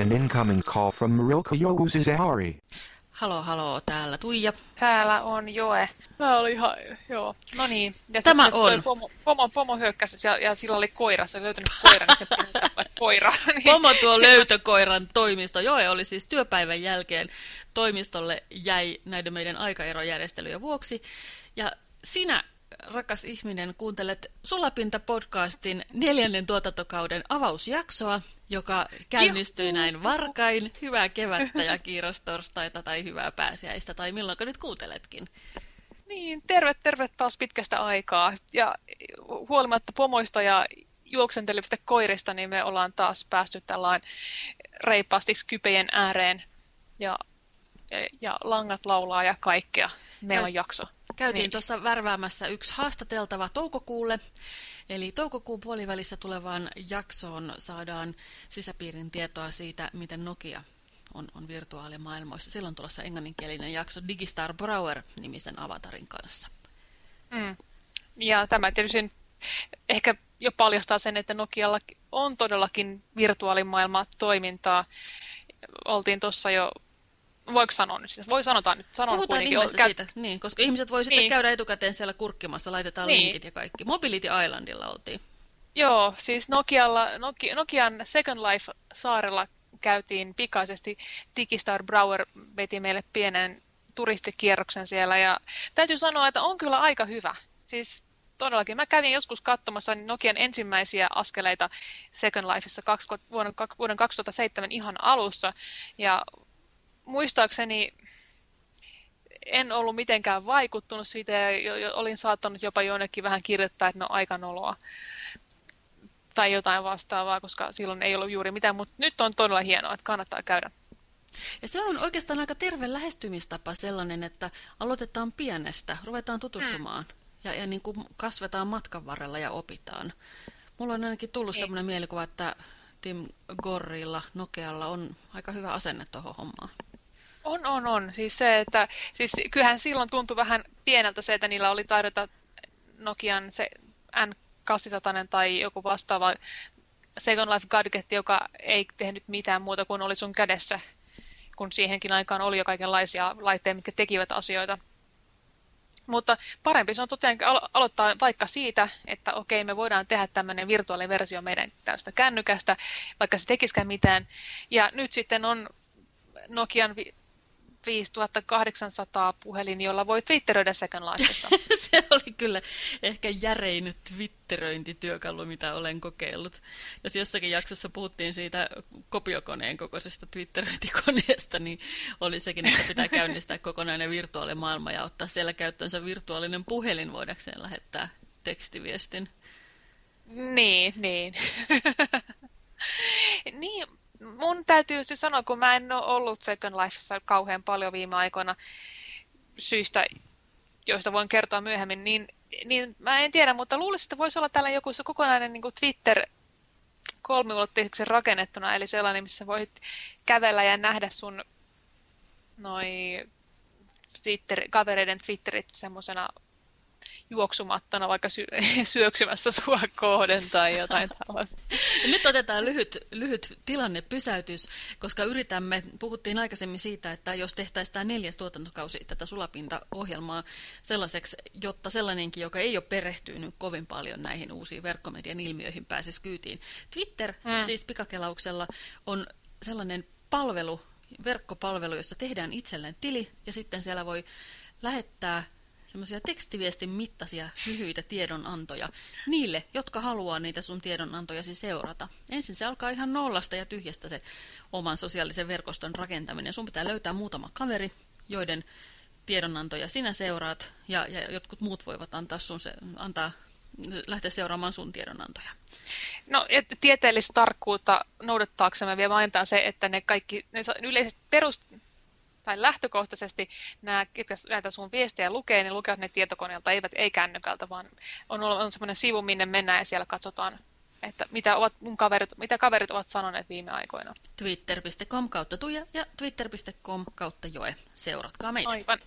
An incoming call from Marilka Jousisaari. Halo, halo, täällä Tuija. Täällä on Joe. Tää oli ihan, joo. No niin. Ja Tämä sitten on. Pomo, pomo, pomo hyökkäsi ja, ja sillä oli koira. Se oli löytänyt koiran, niin se pitää koira. Niin. Pomo tuo löytökoiran toimisto. Joe oli siis työpäivän jälkeen toimistolle jäi näiden meidän aikaerojärjestelyjen vuoksi. Ja sinä, rakas ihminen, kuuntelet Sulapinta-podcastin neljännen tuotantokauden avausjaksoa, joka käynnistyi Juhu! näin varkain. Hyvää kevättä ja kiirostorstaita tai hyvää pääsiäistä tai milloinka nyt kuunteletkin. niin, terve, terve taas pitkästä aikaa. Ja huolimatta pomoista ja juoksentelevistä koirista, niin me ollaan taas päästy tällainen reippaasti kypejen ääreen. Ja, ja langat laulaa ja kaikkea. Meillä on jakso. Käytiin Niin. tuossa värväämässä yksi haastateltava toukokuulle. Eli toukokuun puolivälissä tulevaan jaksoon saadaan sisäpiirin tietoa siitä, miten Nokia on, on virtuaalimaailmoissa. Silloin tulossa englanninkielinen jakso Digistar Brower-nimisen avatarin kanssa. Mm. Ja tämä tietysti ehkä jo paljastaa sen, että Nokialla on todellakin virtuaalimaailma toimintaa. Oltiin tuossa jo, voiko sanoa nyt, siis voi sanotaan nyt, sanon Puhutaan ihmeessä Käy- siitä, niin, koska ihmiset voi sitten Niin. käydä etukäteen siellä kurkkimassa, laitetaan Niin. linkit ja kaikki. Mobility Islandilla oltiin. Joo, siis Nokialla, Noki, Nokian Second Life-saarella käytiin pikaisesti. Digistar Brower veti meille pienen turistikierroksen siellä ja täytyy sanoa, että on kyllä aika hyvä. Siis todellakin. Mä kävin joskus katsomassa Nokian ensimmäisiä askeleita Second Lifeissa vuoden 2007 ihan alussa ja muistaakseni en ollut mitenkään vaikuttunut siitä ja olin saattanut jopa jonnekin vähän kirjoittaa, että no aikanoloa tai jotain vastaavaa, koska silloin ei ollut juuri mitään, mutta nyt on todella hienoa, että kannattaa käydä. Ja se on oikeastaan aika terve lähestymistapa sellainen, että aloitetaan pienestä, ruvetaan tutustumaan mm. ja, ja niin kuin kasvetaan matkan varrella ja opitaan. Mulla on ainakin tullut sellainen mielikuva, että Tim Gorrilla, Nokealla on aika hyvä asenne tuohon hommaan. On, on, on. Siis se, että siis kyllähän silloin tuntui vähän pieneltä se, että niillä oli tarjota Nokian se N800 tai joku vastaava Second Life gadget, joka ei tehnyt mitään muuta kuin oli sun kädessä, kun siihenkin aikaan oli jo kaikenlaisia laitteita, mitkä tekivät asioita. Mutta parempi se on tosiaan alo- aloittaa vaikka siitä, että okei, me voidaan tehdä tämmöinen virtuaaliversio meidän tästä kännykästä, vaikka se tekisikään mitään. Ja nyt sitten on Nokian 5800 puhelin, jolla voi twitteröidä Second Lifesta. se oli kyllä ehkä järein twitteröintityökalu, mitä olen kokeillut. Jos jossakin jaksossa puhuttiin siitä kopiokoneen kokoisesta twitteröintikoneesta, niin oli sekin, että pitää käynnistää kokonainen virtuaalimaailma ja ottaa siellä käyttöönsä virtuaalinen puhelin voidakseen lähettää tekstiviestin. niin, niin. niin, mun täytyy siis sanoa, kun mä en ole ollut Second Lifessa kauhean paljon viime aikoina syistä, joista voin kertoa myöhemmin, niin, niin mä en tiedä, mutta luulisin, että voisi olla tällä joku se kokonainen niin Twitter kolmiulotteiseksi rakennettuna, eli sellainen, missä voit kävellä ja nähdä sun noi Twitter, kavereiden Twitterit semmoisena juoksumattona vaikka sy syöksymässä sua kohden tai jotain tällaista. Nyt otetaan lyhyt, lyhyt tilannepysäytys, koska yritämme, puhuttiin aikaisemmin siitä, että jos tehtäisiin tämä neljäs tuotantokausi tätä sulapinta-ohjelmaa sellaiseksi, jotta sellainenkin, joka ei ole perehtynyt kovin paljon näihin uusiin verkkomedian ilmiöihin, pääsisi kyytiin. Twitter, Mm. siis pikakelauksella, on sellainen palvelu, verkkopalvelu, jossa tehdään itselleen tili ja sitten siellä voi lähettää semmoisia tekstiviestin mittaisia lyhyitä tiedonantoja niille, jotka haluaa niitä sun tiedonantojasi seurata. Ensin se alkaa ihan nollasta ja tyhjästä se oman sosiaalisen verkoston rakentaminen. Sun pitää löytää muutama kaveri, joiden tiedonantoja sinä seuraat, ja, ja jotkut muut voivat antaa sun se, antaa, lähteä seuraamaan sun tiedonantoja. No, et tieteellistä tarkkuutta noudattaaksemme vielä mainitaan se, että ne kaikki, ne yleisesti perus, tai lähtökohtaisesti nämä, ketkä näitä sun viestejä lukee, niin lukevat ne tietokoneelta, eivät ei kännykältä, vaan on, on semmoinen sivu, minne mennään ja siellä katsotaan, että mitä, ovat mun kaverit, mitä kaverit ovat sanoneet viime aikoina. Twitter.com kautta Tuija ja twitter.com kautta Joe. Seuratkaa meitä. Aivan.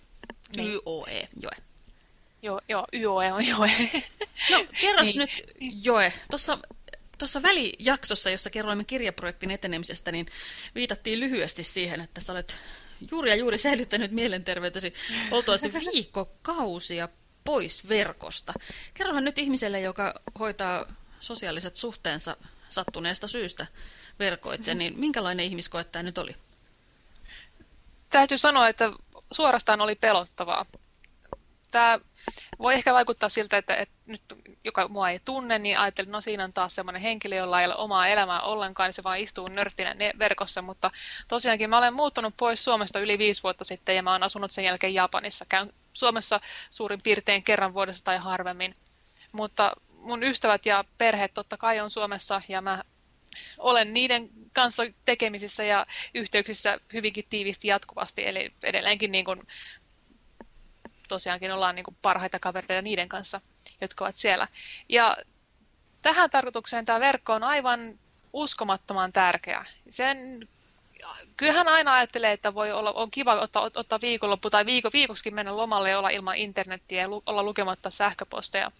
Niin. YOE, Joe. Joo, joo, YOE on YOE. No, kerros Niin. nyt, Joe, tuossa tuossa välijaksossa, jossa kerroimme kirjaprojektin etenemisestä, niin viitattiin lyhyesti siihen, että sä olet juuri ja juuri säilyttänyt mielenterveytesi oltuasi viikkokausia pois verkosta. Kerrohan nyt ihmiselle, joka hoitaa sosiaaliset suhteensa sattuneesta syystä verkoitse, niin minkälainen ihmiskoe tämä nyt oli? Täytyy sanoa, että suorastaan oli pelottavaa. Tämä voi ehkä vaikuttaa siltä, että, että nyt joka mua ei tunne, niin ajattelin, no siinä on taas semmoinen henkilö, jolla ei ole omaa elämää ollenkaan, niin se vaan istuu nörttinä verkossa, mutta tosiaankin mä olen muuttunut pois Suomesta yli viisi vuotta sitten ja mä olen asunut sen jälkeen Japanissa. Käyn Suomessa suurin piirtein kerran vuodessa tai harvemmin, mutta mun ystävät ja perhe totta kai on Suomessa ja mä olen niiden kanssa tekemisissä ja yhteyksissä hyvinkin tiivisti jatkuvasti, eli edelleenkin niin kuin, tosiaankin ollaan niin kuin parhaita kavereita niiden kanssa, jotka ovat siellä. Ja tähän tarkoitukseen tämä verkko on aivan uskomattoman tärkeä. Sen, kyllähän aina ajattelee, että voi olla, on kiva ottaa, ottaa viikonloppu tai viikko, viikoksikin mennä lomalle ja olla ilman internettiä ja lu, olla lukematta sähköposteja.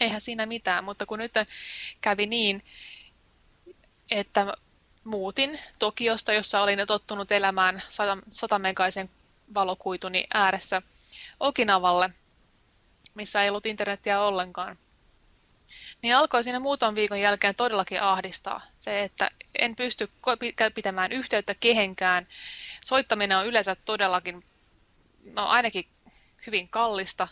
Eihän siinä mitään, mutta kun nyt kävi niin, että muutin Tokiosta, jossa olin tottunut elämään 100 megaisen valokuituni ääressä Okinavalle, missä ei ollut internetiä ollenkaan. Niin alkoi siinä muutaman viikon jälkeen todellakin ahdistaa se, että en pysty pitämään yhteyttä kehenkään. Soittaminen on yleensä todellakin, no ainakin hyvin kallista.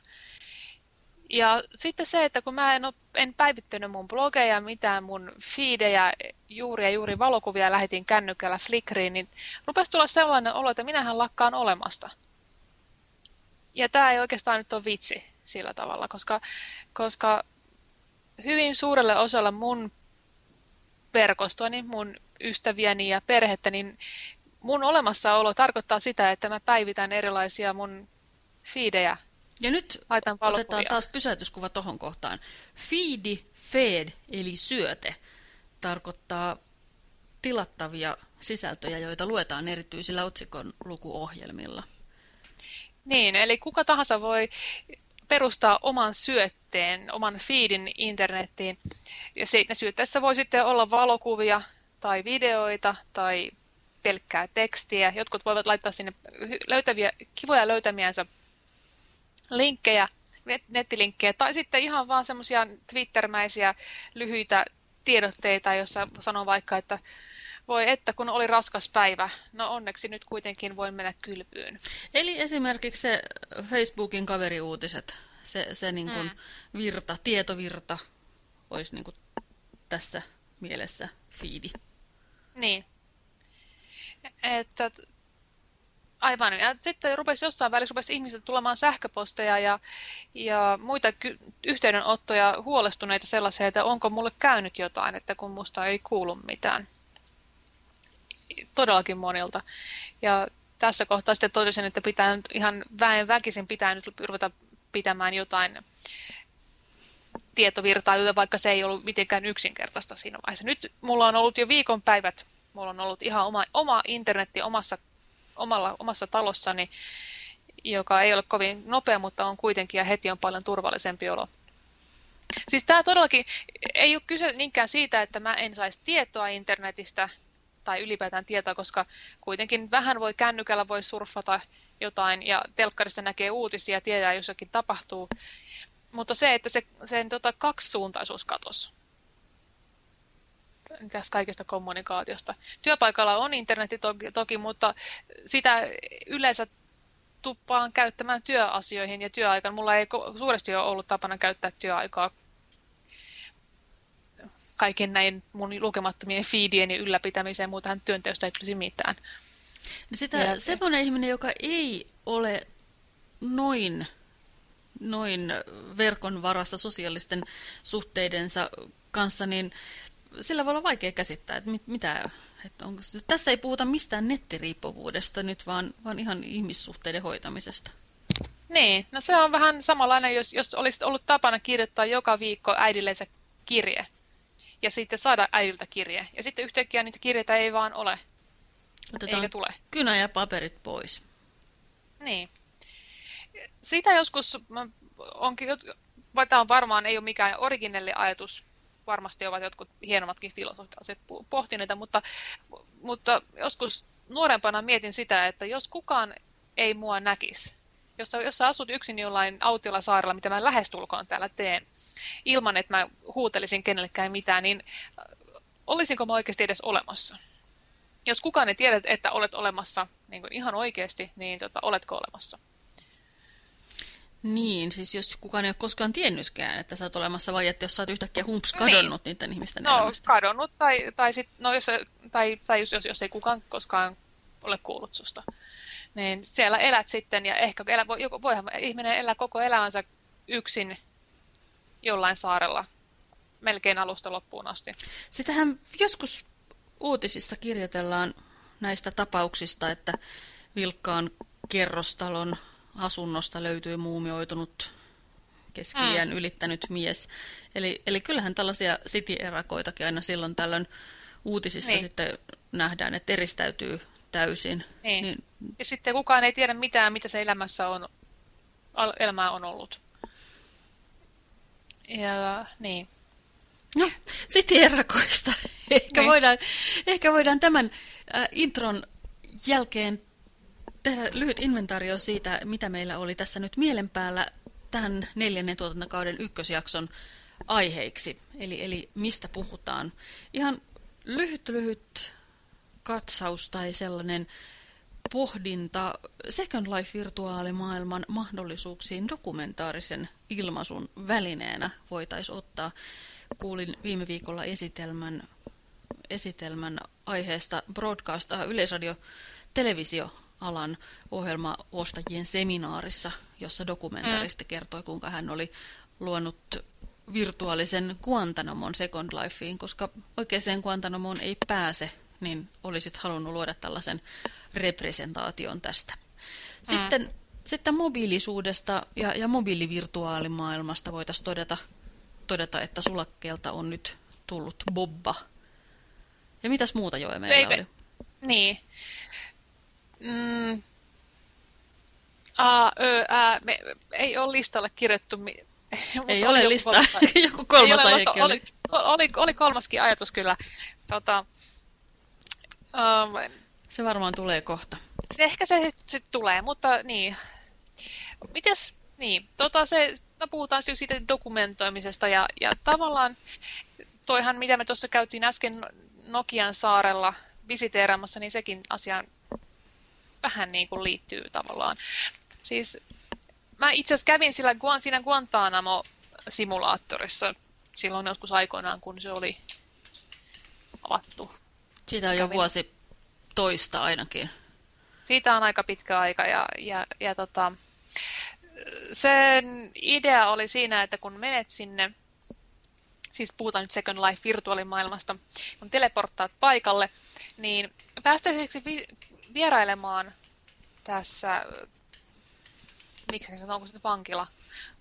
Ja sitten se, että kun mä en, ole, en päivittänyt mun blogeja, mitään mun feedejä, juuri ja juuri valokuvia lähetin kännykällä Flickriin, niin rupesi tulla sellainen olo, että minähän lakkaan olemasta. Ja tämä ei oikeastaan nyt ole vitsi sillä tavalla, koska, koska hyvin suurelle osalle mun verkostoani, mun ystäviäni ja perhettä, niin mun olemassaolo tarkoittaa sitä, että mä päivitän erilaisia mun feedejä ja nyt otetaan taas pysäytyskuva tuohon kohtaan. Feedi, fed eli syöte tarkoittaa tilattavia sisältöjä, joita luetaan erityisillä otsikon lukuohjelmilla. Niin, eli kuka tahansa voi perustaa oman syötteen, oman feedin internettiin. Ja siinä syötteessä voi sitten olla valokuvia tai videoita tai pelkkää tekstiä. Jotkut voivat laittaa sinne löytäviä, kivoja löytämiänsä linkkejä, nettilinkkejä, tai sitten ihan vaan semmoisia Twittermäisiä lyhyitä tiedotteita, jossa sanon vaikka, että voi että kun oli raskas päivä, no onneksi nyt kuitenkin voin mennä kylpyyn. Eli esimerkiksi se Facebookin kaveriuutiset, se, se niin kuin mm. virta, tietovirta olisi niin kuin tässä mielessä fiidi. Niin. Että Aivan, ja sitten rupesi jossain välissä rupesi ihmisiltä tulemaan sähköposteja ja, ja muita yhteydenottoja huolestuneita sellaisia, että onko mulle käynyt jotain, että kun musta ei kuulu mitään. Todellakin monilta. Ja tässä kohtaa sitten totesin, että pitää nyt ihan väen väkisin pitää nyt ruveta pitämään jotain tietovirtaa, vaikka se ei ollut mitenkään yksinkertaista siinä vaiheessa. Nyt mulla on ollut jo viikonpäivät, mulla on ollut ihan oma, oma internetti omassa omalla, omassa talossani, joka ei ole kovin nopea, mutta on kuitenkin ja heti on paljon turvallisempi olo. Siis tämä todellakin ei ole kyse niinkään siitä, että mä en saisi tietoa internetistä tai ylipäätään tietoa, koska kuitenkin vähän voi kännykällä voi surfata jotain ja telkkarista näkee uutisia ja tiedää, jos jokin tapahtuu. Mutta se, että se, sen tota, kaksisuuntaisuus katosi tästä kaikesta kommunikaatiosta. Työpaikalla on internetti toki, toki, mutta sitä yleensä tuppaan käyttämään työasioihin ja työaikaan. Mulla ei suuresti ole ollut tapana käyttää työaikaa kaiken näin mun lukemattomien feedien ylläpitämiseen, muutenhan työnteosta ei tulisi mitään. Sitä, ja, semmoinen ihminen, joka ei ole noin, noin verkon varassa sosiaalisten suhteidensa kanssa, niin sillä voi olla vaikea käsittää, että mit, mitä, että onko, tässä ei puhuta mistään nettiriippuvuudesta nyt, vaan, vaan ihan ihmissuhteiden hoitamisesta. Niin, no se on vähän samanlainen, jos, jos olisi ollut tapana kirjoittaa joka viikko äidillensä kirje. Ja sitten saada äidiltä kirje. Ja sitten yhtäkkiä niitä kirjeitä ei vaan ole. Otetaan eikä tule. kynä ja paperit pois. Niin. Sitä joskus onkin, tämä on varmaan ei ole mikään originelli ajatus, varmasti ovat jotkut hienommatkin filosofit pohtineita, mutta, mutta joskus nuorempana mietin sitä, että jos kukaan ei mua näkisi, jos jos sä asut yksin jollain autiolla saarella, mitä mä lähestulkoon täällä teen, ilman että mä huutelisin kenellekään mitään, niin olisinko mä oikeasti edes olemassa? Jos kukaan ei tiedä, että olet olemassa niin kuin ihan oikeasti, niin tota, oletko olemassa? Niin, siis jos kukaan ei ole koskaan tiennytkään, että sä oot olemassa, vai että jos sä oot yhtäkkiä humps kadonnut niin. niiden ihmisten no, elämästä. kadonnut, tai, tai, sit, no, jos, tai, tai jos, jos, jos ei kukaan koskaan ole kuullut susta. Niin siellä elät sitten, ja ehkä elä, voi, voihan ihminen elää koko elämänsä yksin jollain saarella, melkein alusta loppuun asti. Sitähän joskus uutisissa kirjoitellaan näistä tapauksista, että vilkkaan kerrostalon asunnosta löytyy muumioitunut keski-iän mm. ylittänyt mies. Eli, eli kyllähän tällaisia city-erakoitakin aina silloin tällöin uutisissa niin. sitten nähdään, että eristäytyy täysin. Niin. niin. Ja sitten kukaan ei tiedä mitään, mitä se elämässä on, elämää on ollut. Ja niin. No, sitten erakoista. Ehkä, niin. voidaan, ehkä voidaan tämän äh, intron jälkeen tehdä lyhyt inventaario siitä, mitä meillä oli tässä nyt mielen päällä tämän neljännen tuotantokauden ykkösjakson aiheiksi. Eli, eli mistä puhutaan. Ihan lyhyt lyhyt katsaus tai sellainen pohdinta Second Life-virtuaalimaailman mahdollisuuksiin dokumentaarisen ilmaisun välineenä voitaisiin ottaa. Kuulin viime viikolla esitelmän, esitelmän aiheesta broadcast, yleisradio, televisio alan ohjelmaostajien seminaarissa, jossa dokumentaristi mm. kertoi, kuinka hän oli luonut virtuaalisen Guantanamon Second Lifeen, koska oikeaan Guantanamoon ei pääse, niin olisit halunnut luoda tällaisen representaation tästä. Sitten, mm. sitten mobiilisuudesta ja, ja mobiilivirtuaalimaailmasta voitaisiin todeta, todeta, että sulakkeelta on nyt tullut bobba. Ja mitäs muuta jo meillä oli? Niin. Mm. A, Ö, Ä, me, ei ole listalle kirjattu. Mi- ei ole lista. joku kolmas ei lista. Oli, oli, oli kolmaskin ajatus kyllä. Tota, um, se varmaan tulee kohta. Se ehkä se sitten tulee, mutta niin. Mites, niin, tota se, no puhutaan siis siitä dokumentoimisesta ja, ja tavallaan toihan, mitä me tuossa käytiin äsken Nokian saarella visiteeraamassa, niin sekin asiaan vähän niin kuin liittyy tavallaan. Siis mä itse asiassa kävin sillä, siinä Guantanamo-simulaattorissa silloin joskus aikoinaan, kun se oli avattu. Siitä on jo vuosi toista ainakin. Siitä on aika pitkä aika ja, ja, ja tota, sen idea oli siinä, että kun menet sinne, siis puhutaan nyt Second Life virtuaalimaailmasta, kun teleporttaat paikalle, niin päästäiseksi vierailemaan tässä, miksi se onko se vankila,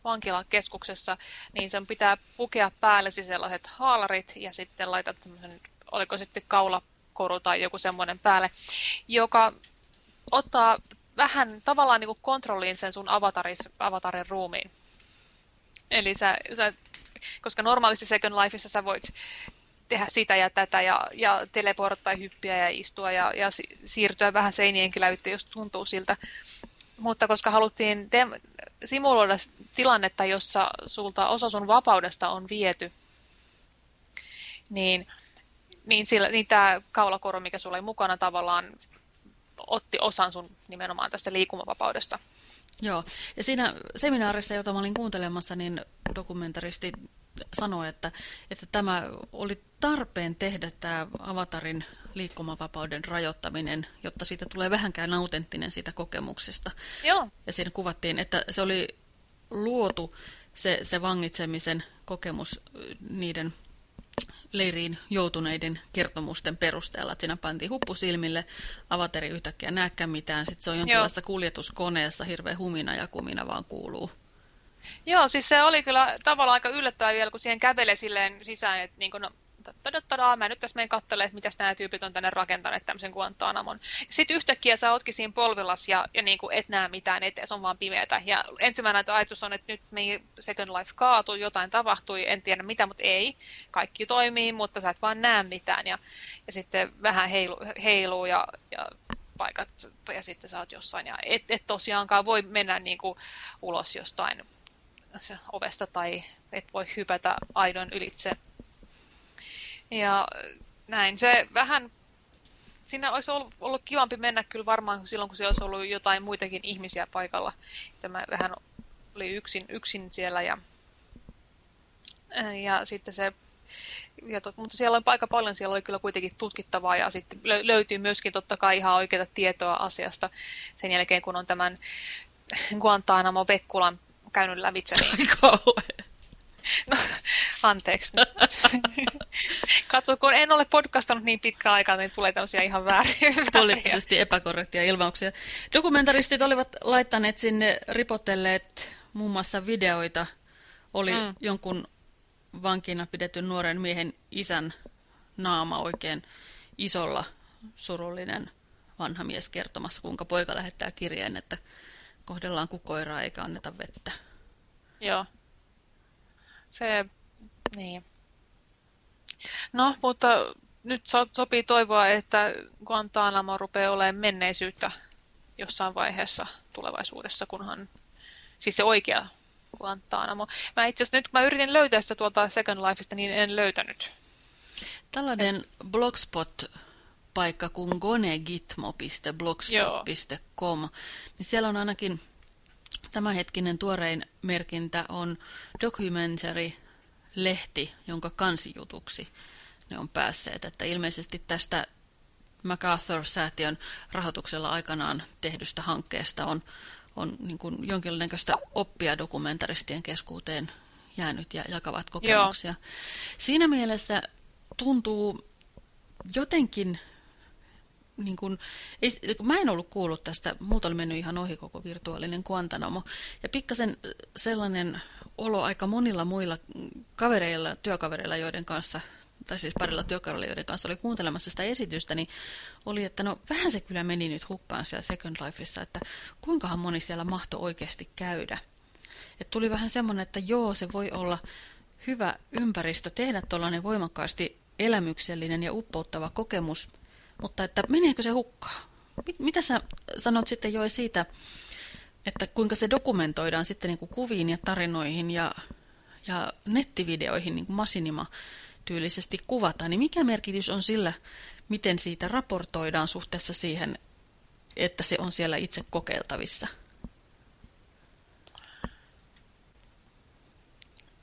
vankilakeskuksessa, niin sen pitää pukea päällesi sellaiset haalarit ja sitten laitat semmoisen, oliko sitten kaulakoru tai joku semmoinen päälle, joka ottaa vähän tavallaan niin kuin kontrolliin sen sun avataris, avatarin ruumiin. Eli sä, sä, koska normaalisti Second Lifeissa sä voit tehdä sitä ja tätä ja, ja teleporttaa hyppiä ja istua ja, ja siirtyä vähän seinienkin lävitse, jos tuntuu siltä. Mutta koska haluttiin simuloida tilannetta, jossa sulta osa sun vapaudesta on viety, niin, niin, sillä, niin tämä kaulakoru, mikä sulla oli mukana tavallaan, otti osan sun nimenomaan tästä liikumavapaudesta. Joo, ja siinä seminaarissa, jota mä olin kuuntelemassa, niin dokumentaristi sanoi, että, että tämä oli tarpeen tehdä tämä avatarin liikkumavapauden rajoittaminen, jotta siitä tulee vähänkään autenttinen siitä kokemuksesta. Joo. Ja siinä kuvattiin, että se oli luotu se, se vangitsemisen kokemus niiden leiriin joutuneiden kertomusten perusteella. Että siinä pantiin huppu silmille, avateri yhtäkkiä näkään mitään. Sitten se on jonkinlaisessa kuljetuskoneessa, hirveä humina ja kumina vaan kuuluu. Joo, siis se oli kyllä tavallaan aika yllättävää vielä, kun siihen kävelee silleen sisään, että niin kuin, no, että mä nyt tässä menen katselemaan, että mitä nämä tyypit on tänne rakentaneet tämmöisen Guantanamon. Sitten yhtäkkiä sä ootkin siinä polvilas ja, ja niin kuin et näe mitään eteen, se on vaan pimeätä. Ja ensimmäinen ajatus on, että nyt meidän Second Life kaatui, jotain tapahtui, en tiedä mitä, mutta ei. Kaikki toimii, mutta sä et vaan näe mitään. Ja, ja sitten vähän heilu, heiluu ja, ja paikat ja sitten sä oot jossain. Ja et, et tosiaankaan voi mennä niin kuin ulos jostain ovesta tai et voi hypätä aidon ylitse. Ja näin. Se vähän, siinä olisi ollut, ollut kivampi mennä kyllä varmaan silloin, kun siellä olisi ollut jotain muitakin ihmisiä paikalla. Tämä vähän oli yksin, yksin siellä ja, ja sitten se ja to, mutta siellä on aika paljon, siellä oli kyllä kuitenkin tutkittavaa ja sitten löytyy myöskin totta kai ihan oikeaa tietoa asiasta sen jälkeen, kun on tämän Guantanamo Vekkulan käynyt lävitse. Niin... No, anteeksi. Katso, kun en ole podcastanut niin pitkä aikaa, niin tulee tämmöisiä ihan vääriä. Poliittisesti epäkorrektia ilmauksia. Dokumentaristit olivat laittaneet sinne ripotelleet muun muassa videoita. Oli mm. jonkun vankina pidetyn nuoren miehen isän naama oikein isolla surullinen vanha mies kertomassa, kuinka poika lähettää kirjeen, että kohdellaan kukoiraa eikä anneta vettä. Joo. Se, niin. No, mutta nyt sopii toivoa, että Guantanamo rupeaa olemaan menneisyyttä jossain vaiheessa tulevaisuudessa, kunhan siis se oikea Guantanamo. Mä itse asiassa nyt kun mä yritin löytää sitä tuolta Second Lifeista, niin en löytänyt. Tällainen blogspot-paikka kuin gonegitmo.blogspot.com, niin siellä on ainakin tämänhetkinen tuorein merkintä on documentary-lehti, jonka kansijutuksi ne on päässeet. Että ilmeisesti tästä MacArthur-säätiön rahoituksella aikanaan tehdystä hankkeesta on on niin kuin jonkinlaista oppia dokumentaristien keskuuteen jäänyt ja jakavat kokemuksia. Joo. Siinä mielessä tuntuu jotenkin, niin kuin, ei, mä en ollut kuullut tästä, muuta oli mennyt ihan ohi koko virtuaalinen Guantanamo, ja pikkasen sellainen olo aika monilla muilla kavereilla, työkavereilla, joiden kanssa tai siis parilla työkaudella, joiden kanssa oli kuuntelemassa sitä esitystä, niin oli, että no vähän se kyllä meni nyt hukkaan siellä Second Lifeissa, että kuinkahan moni siellä mahto oikeasti käydä. Et tuli vähän semmoinen, että joo, se voi olla hyvä ympäristö tehdä tuollainen voimakkaasti elämyksellinen ja uppouttava kokemus, mutta että meneekö se hukkaan? Mitä sä sanot sitten jo siitä, että kuinka se dokumentoidaan sitten niin kuin kuviin ja tarinoihin ja, ja nettivideoihin, niin kuin Masinima tyylisesti kuvataan, niin mikä merkitys on sillä, miten siitä raportoidaan suhteessa siihen, että se on siellä itse kokeiltavissa?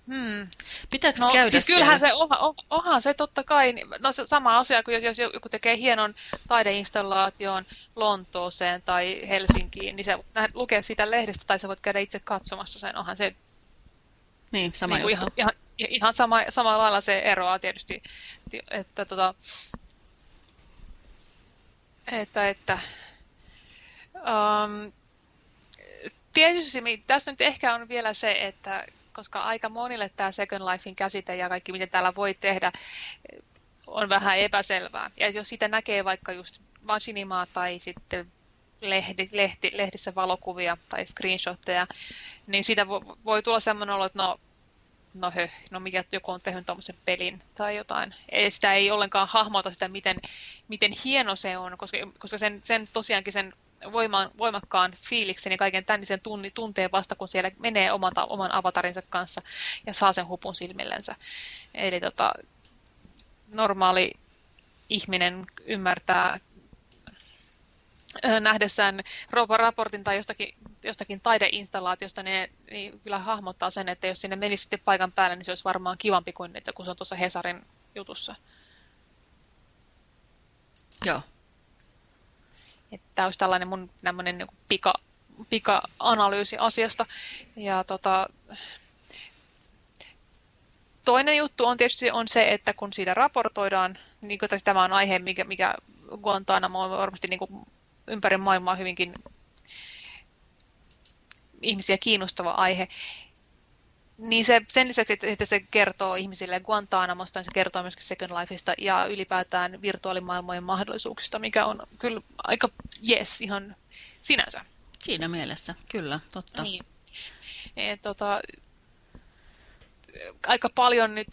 Hmm. Pitääkö no, käydä siis kyllähän siellä? se, oha, oha, se totta kai, no se sama asia kuin jos joku tekee hienon taideinstallaation Lontooseen tai Helsinkiin, niin se lukee siitä lehdestä tai sä voit käydä itse katsomassa sen, onhan se niin, sama niin ihan, ihan, ihan sama, samalla lailla se eroaa tietysti, että tota, että, että um, tietysti tässä nyt ehkä on vielä se, että koska aika monille tämä Second Lifein käsite ja kaikki, miten täällä voi tehdä, on vähän epäselvää. Ja jos sitä näkee vaikka just Vaginimaa tai sitten lehdi, lehti, lehdissä valokuvia tai screenshotteja, niin siitä voi tulla sellainen olo, että no no hö, no mikä joku on tehnyt tuommoisen pelin tai jotain. Sitä ei ollenkaan hahmota sitä, miten, miten hieno se on, koska, koska sen, sen tosiaankin sen voimaan, voimakkaan fiiliksen ja kaiken tämän, niin sen tunni, tuntee vasta, kun siellä menee oman, oman avatarinsa kanssa ja saa sen hupun silmillensä. Eli tota, normaali ihminen ymmärtää nähdessään raportin tai jostakin, jostakin taideinstallaatiosta, niin, niin kyllä hahmottaa sen, että jos sinne menisi sitten paikan päälle, niin se olisi varmaan kivampi kuin että kun se on tuossa Hesarin jutussa. Joo. Tämä olisi tällainen mun niin pika, pika-analyysi asiasta. Ja tota, toinen juttu on tietysti on se, että kun siitä raportoidaan, niin kuin tämä on aihe, mikä, mikä Guantanamo on varmasti niin kuin ympäri maailmaa hyvinkin ihmisiä kiinnostava aihe, niin se, sen lisäksi, että se kertoo ihmisille Guantanamosta, niin se kertoo myöskin Second Lifeista ja ylipäätään virtuaalimaailmojen mahdollisuuksista, mikä on kyllä aika yes ihan sinänsä. Siinä mielessä, kyllä, totta. Niin. Et, tota, aika paljon nyt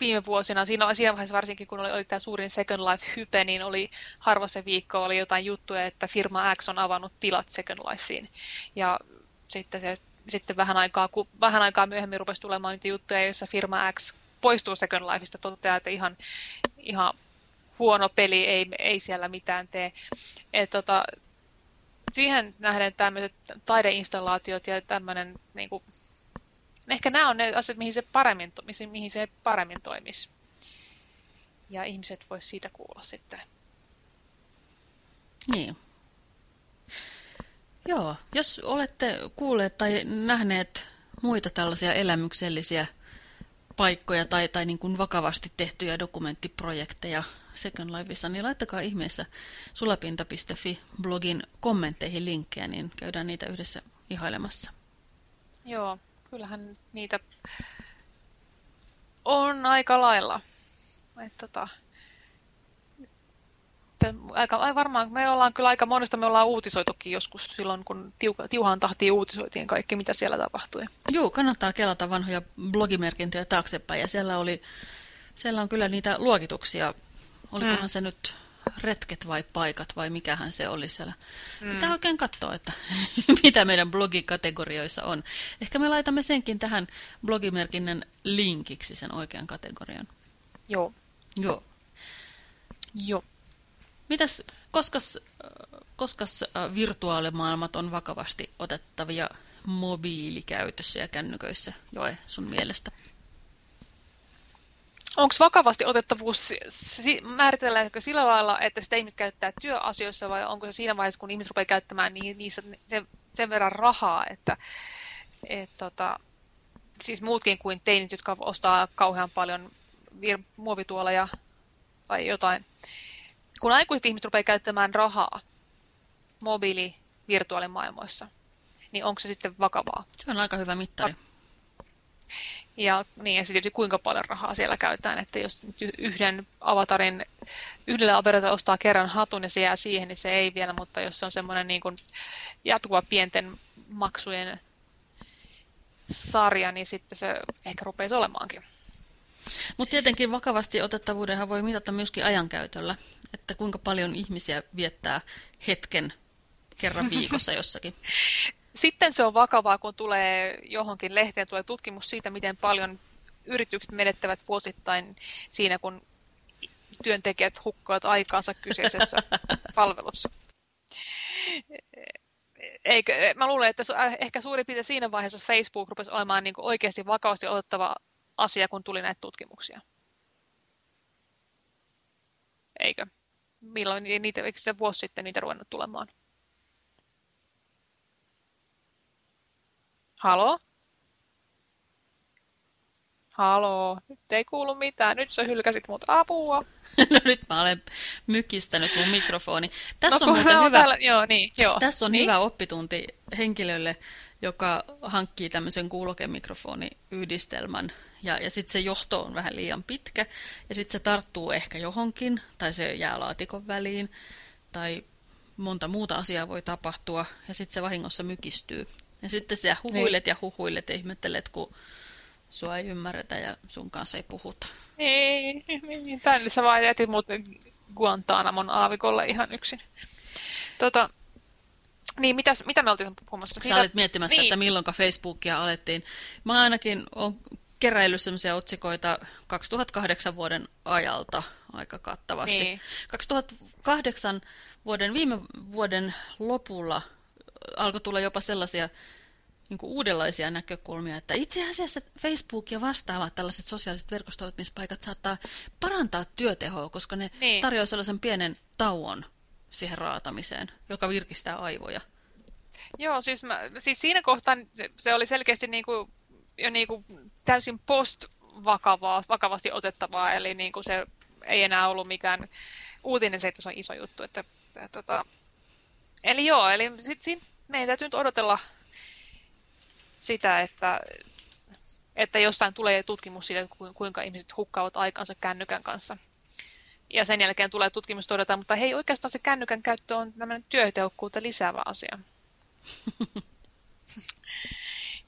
viime vuosina, siinä, siinä vaiheessa varsinkin kun oli, oli tämä suurin Second Life-hype, niin oli harva se viikko oli jotain juttuja, että firma X on avannut tilat Second Lifeen. Ja sitten, se, sitten vähän, aikaa, kun, vähän aikaa myöhemmin rupesi tulemaan niitä juttuja, joissa firma X poistuu Second Lifeista, toteaa, että ihan, ihan huono peli, ei, ei siellä mitään tee. Et, tota, siihen nähden tämmöiset taideinstallaatiot ja tämmöinen niin ehkä nämä on ne asiat, mihin se paremmin, mihin se paremmin toimisi. Ja ihmiset vois siitä kuulla sitten. Niin. Joo, jos olette kuulleet tai nähneet muita tällaisia elämyksellisiä paikkoja tai, tai niin kuin vakavasti tehtyjä dokumenttiprojekteja Second Lifeissa, niin laittakaa ihmeessä sulapinta.fi blogin kommentteihin linkkejä, niin käydään niitä yhdessä ihailemassa. Joo, kyllähän niitä on aika lailla. Et, tota, aika, varmaan me ollaan kyllä aika monesta me ollaan uutisoitukin joskus silloin, kun tiuka, tiuhaan tahtiin uutisoitiin kaikki, mitä siellä tapahtui. Joo, kannattaa kelata vanhoja blogimerkintöjä taaksepäin ja siellä, oli, siellä on kyllä niitä luokituksia. Olikohan mm. se nyt retket vai paikat vai mikähän se oli siellä. Mm. Pitää oikein katsoa, että mitä meidän blogikategorioissa on. Ehkä me laitamme senkin tähän blogimerkinnän linkiksi sen oikean kategorian. Joo. Joo. Joo. Mitäs, koskas, koskas äh, virtuaalimaailmat on vakavasti otettavia mobiilikäytössä ja kännyköissä, Joe, sun mielestä? onko vakavasti otettavuus, määritelläänkö sillä lailla, että sitä ihmiset käyttää työasioissa vai onko se siinä vaiheessa, kun ihmiset rupeaa käyttämään niin, niissä sen, sen verran rahaa, että et, tota, siis muutkin kuin teinit, jotka ostaa kauhean paljon muovituoleja tai jotain. Kun aikuiset ihmiset rupeaa käyttämään rahaa mobiili virtuaalimaailmoissa, niin onko se sitten vakavaa? Se on aika hyvä mittari. Ja niin, ja sitten kuinka paljon rahaa siellä käytetään, että jos yhden avatarin, yhdellä avatarilla ostaa kerran hatun ja se jää siihen, niin se ei vielä, mutta jos se on semmoinen niin kuin jatkuva pienten maksujen sarja, niin sitten se ehkä rupeaa olemaankin. Mutta tietenkin vakavasti otettavuudenhan voi mitata myöskin ajankäytöllä, että kuinka paljon ihmisiä viettää hetken kerran viikossa jossakin. Sitten se on vakavaa, kun tulee johonkin lehteen, tulee tutkimus siitä, miten paljon yritykset menettävät vuosittain siinä, kun työntekijät hukkavat aikaansa kyseisessä palvelussa. Eikö, mä luulen, että ehkä suurin piirtein siinä vaiheessa Facebook rupesi olemaan niin oikeasti vakavasti otettava asia, kun tuli näitä tutkimuksia. Eikö? Milloin niitä, eikö sitä vuosi sitten niitä ruvennut tulemaan? Halo? Halo, nyt ei kuulu mitään. Nyt sä hylkäsit mut apua. no nyt mä olen mykistänyt mun mikrofoni. Tässä no, on, on hyvä, täällä, joo, niin, joo. Tässä on niin? hyvä oppitunti henkilölle, joka hankkii tämmöisen kuulokemikrofoniyhdistelmän. Ja, ja sitten se johto on vähän liian pitkä. Ja sitten se tarttuu ehkä johonkin, tai se jää laatikon väliin. Tai monta muuta asiaa voi tapahtua. Ja sitten se vahingossa mykistyy. Ja sitten sä huhuilet niin. ja huhuilet ja ihmettelet, kun sua ei ymmärretä ja sun kanssa ei puhuta. Ei, niin, tänne sä vaan jätit mut Guantanamon aavikolle ihan yksin. Tota, niin, mitäs, mitä me oltiin puhumassa? Sä olit miettimässä, niin. että milloinka Facebookia alettiin. Mä ainakin olen keräillyt sellaisia otsikoita 2008 vuoden ajalta aika kattavasti. Niin. 2008 vuoden, viime vuoden lopulla alkoi tulla jopa sellaisia niin uudenlaisia näkökulmia, että itse asiassa Facebook ja vastaavat tällaiset sosiaaliset verkostoitumispaikat saattaa parantaa työtehoa, koska ne niin. tarjoaa sellaisen pienen tauon siihen raatamiseen, joka virkistää aivoja. Joo, siis, mä, siis siinä kohtaa se, se oli selkeästi niin kuin, jo niin kuin täysin post-vakavaa, vakavasti otettavaa, eli niin kuin se ei enää ollut mikään uutinen se, että se on iso juttu. Että, että, tota, eli joo, eli sit, sit, meidän täytyy nyt odotella sitä, että että jossain tulee tutkimus siitä, kuinka ihmiset hukkaavat aikansa kännykän kanssa. Ja sen jälkeen tulee tutkimus todeta, mutta hei, oikeastaan se kännykän käyttö on tämmöinen työtehokkuutta lisäävä asia.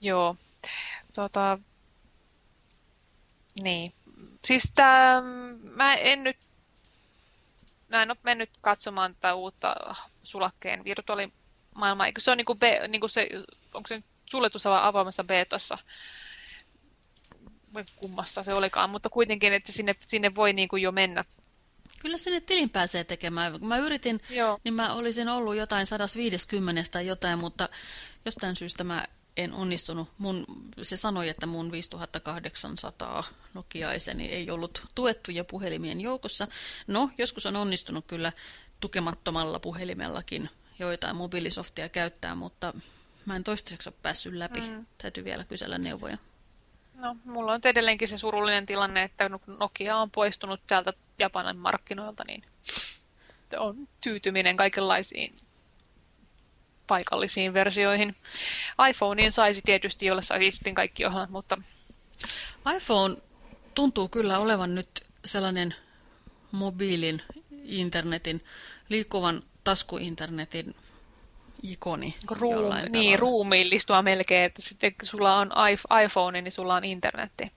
Joo. Tota, niin. Siis tää, mä en nyt, mä en ole mennyt katsomaan tätä uutta sulakkeen virtuaalimaailmaa. Eikö se on niinku, be, niinku se, onko se suljetussa vai avoimessa betassa? Kummassa se olikaan, mutta kuitenkin, että sinne, sinne voi niinku jo mennä Kyllä sinne tilin pääsee tekemään. Kun mä yritin, Joo. niin mä olisin ollut jotain 150 tai jotain, mutta jostain syystä mä en onnistunut. Mun, se sanoi, että mun 5800 Nokiaiseni ei ollut tuettuja puhelimien joukossa. No, joskus on onnistunut kyllä tukemattomalla puhelimellakin joitain mobiilisoftia käyttää, mutta mä en toistaiseksi ole päässyt läpi. Mm. Täytyy vielä kysellä neuvoja. No, mulla on edelleenkin se surullinen tilanne, että Nokia on poistunut täältä Japanin markkinoilta, niin on tyytyminen kaikenlaisiin paikallisiin versioihin. iPhoneen saisi tietysti, jolle saisi sitten kaikki ohjelmat, mutta... iPhone tuntuu kyllä olevan nyt sellainen mobiilin internetin, liikkuvan taskuinternetin ikoni. Ruum, niin, ruumiillistua melkein, että sitten kun sulla on iPhone, niin sulla on internetti.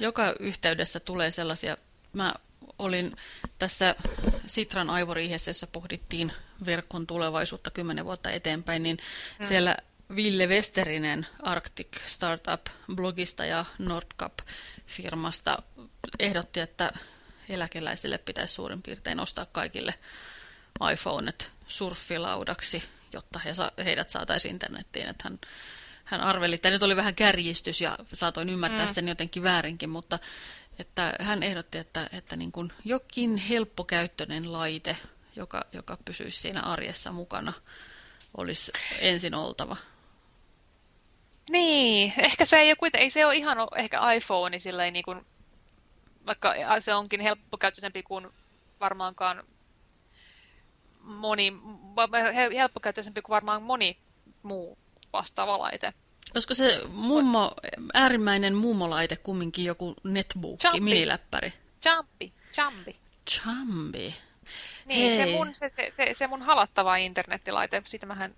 Joka yhteydessä tulee sellaisia, mä olin tässä Sitran aivoriihessä, jossa pohdittiin verkon tulevaisuutta kymmenen vuotta eteenpäin, niin mm. siellä Ville Westerinen Arctic Startup-blogista ja Nordcap-firmasta ehdotti, että eläkeläisille pitäisi suurin piirtein ostaa kaikille iPhonet surffilaudaksi, jotta he sa heidät saataisiin internettiin. Että hän, hän arveli, että nyt oli vähän kärjistys ja saatoin ymmärtää mm. sen jotenkin väärinkin, mutta että hän ehdotti, että, että niin kuin jokin helppokäyttöinen laite, joka, joka pysyisi siinä arjessa mukana, olisi ensin oltava. Niin, ehkä se ei, ole, ei se ole ihan ehkä iPhone, silleen niin kuin, vaikka se onkin helppokäyttöisempi kuin varmaankaan moni, helppokäyttöisempi kuin varmaan moni muu vastaava laite. Olisiko se mummo, äärimmäinen mummolaite kumminkin joku netbook, Jumpy. miniläppäri? Jumpy, Jumpy. Jumpy. Niin, se mun, se, se, se, se mun halattava internettilaite, sitä mähän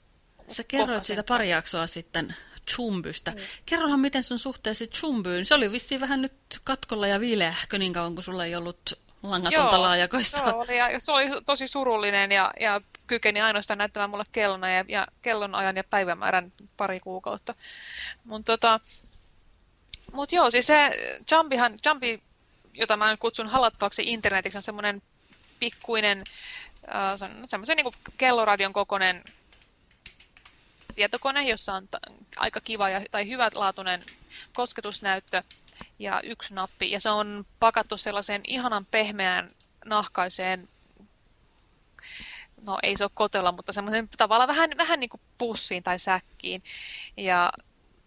Sä kerroit siitä pari jaksoa sitten Chumbystä. Mm. Kerrohan, miten sun suhteesi Chumbyyn. Se oli vissiin vähän nyt katkolla ja viileähkö niin kauan, kun sulla ei ollut langatonta joo, laajakoista. Joo, oli, ja se oli tosi surullinen ja, ja kykeni ainoastaan näyttämään mulle kellona ja, ja kellonajan ja päivämäärän pari kuukautta. Mutta tota, mut joo, siis se Jumpihan, Jumpi, jota mä kutsun halattavaksi internetiksi, on semmoinen pikkuinen, äh, semmoisen niin kelloradion kokoinen tietokone, jossa on aika kiva ja, tai hyvänlaatuinen kosketusnäyttö ja yksi nappi. Ja se on pakattu sellaiseen ihanan pehmeään nahkaiseen, no ei se ole kotella, mutta semmoisen tavalla vähän, vähän niin kuin pussiin tai säkkiin. Ja,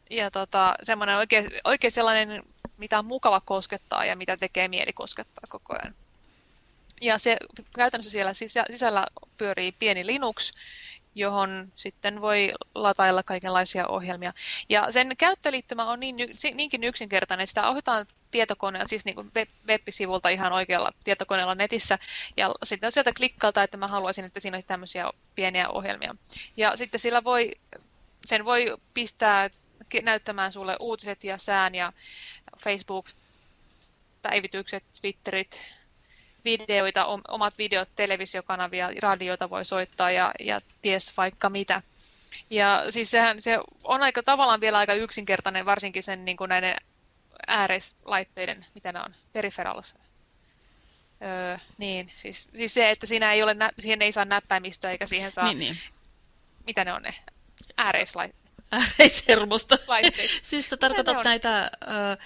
ja tota, semmoinen oikein, oikein sellainen, mitä on mukava koskettaa ja mitä tekee mieli koskettaa koko ajan. Ja se käytännössä siellä sisällä pyörii pieni Linux, johon sitten voi latailla kaikenlaisia ohjelmia. Ja sen käyttöliittymä on niin, niinkin yksinkertainen, että sitä ohjataan tietokoneella, siis niin web-sivulta ihan oikealla tietokoneella netissä, ja sitten sieltä klikkalta, että mä haluaisin, että siinä olisi tämmöisiä pieniä ohjelmia. Ja sitten sillä voi, sen voi pistää näyttämään sulle uutiset ja sään ja Facebook-päivitykset, Twitterit, videoita, omat videot, televisiokanavia, radioita voi soittaa ja, ja ties vaikka mitä. Ja siis sehän se on aika tavallaan vielä aika yksinkertainen, varsinkin sen niin kuin näiden ääreislaitteiden, mitä ne on, peripherals. Öö, niin, siis, siis se, että siinä ei ole, siihen ei saa näppäimistöä eikä siihen saa, niin, niin. mitä ne on ne, ääreislaitteet. Ääreishermosto. siis sä tarkoitat näitä... Öö,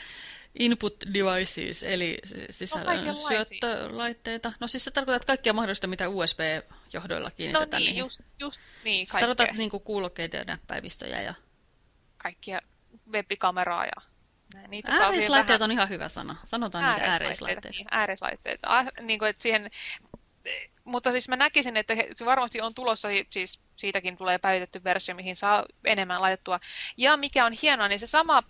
input devices, eli sisällön no, syöttölaitteita. No siis se tarkoittaa kaikkia mahdollista, mitä USB-johdoilla kiinnitetään no niin, niihin. just, just niin, kaikkea. Tarkoitat niin kuin kuulokkeita ja näppäivistöjä ja... Kaikkia webikameraa ja... Niitä ääreislaitteet on ihan hyvä sana. Sanotaan niitä ääreislaitteita. Niin, ääreislaitteita. Ah, niin kuin, että siihen... Mutta siis mä näkisin, että se varmasti on tulossa, siis siitäkin tulee päivitetty versio, mihin saa enemmän laitettua. Ja mikä on hienoa, niin se sama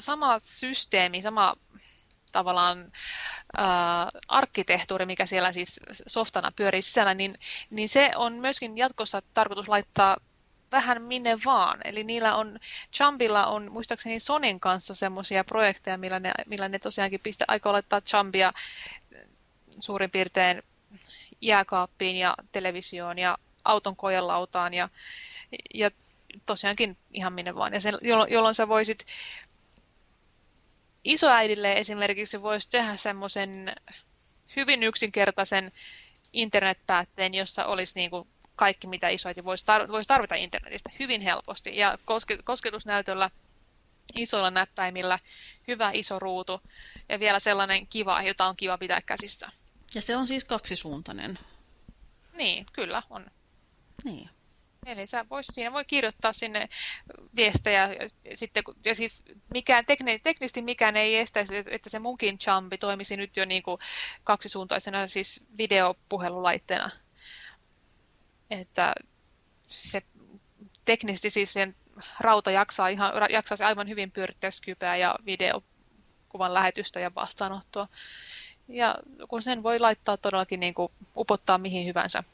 sama systeemi, sama tavallaan äh, arkkitehtuuri, mikä siellä siis softana pyörii sisällä, niin, niin se on myöskin jatkossa tarkoitus laittaa vähän minne vaan. Eli niillä on, Chumbilla on muistaakseni Sonin kanssa semmoisia projekteja, millä ne, millä ne tosiaankin pistä, aikoo laittaa Chumbia suurin piirtein jääkaappiin ja televisioon ja auton kojelautaan ja, ja tosiaankin ihan minne vaan. Ja sen, jolloin, jolloin sä voisit isoäidille esimerkiksi voisi tehdä semmoisen hyvin yksinkertaisen internetpäätteen, jossa olisi niin kuin kaikki, mitä isoäiti voisi, tar voisi tarvita internetistä hyvin helposti. Ja koske kosketusnäytöllä isoilla näppäimillä, hyvä iso ruutu ja vielä sellainen kiva, jota on kiva pitää käsissä. Ja se on siis kaksisuuntainen. Niin, kyllä on. Niin. Eli sä vois, siinä voi kirjoittaa sinne viestejä, ja, sitten, ja siis mikään, tekni, teknisesti mikään ei estä, että se munkin champi toimisi nyt jo niin kuin kaksisuuntaisena siis videopuhelulaitteena. Että se teknisesti siis sen rauta jaksaa, ihan, jaksaa aivan hyvin pyörittää Skypeä ja videokuvan lähetystä ja vastaanottoa. Ja kun sen voi laittaa todellakin niin kuin upottaa mihin hyvänsä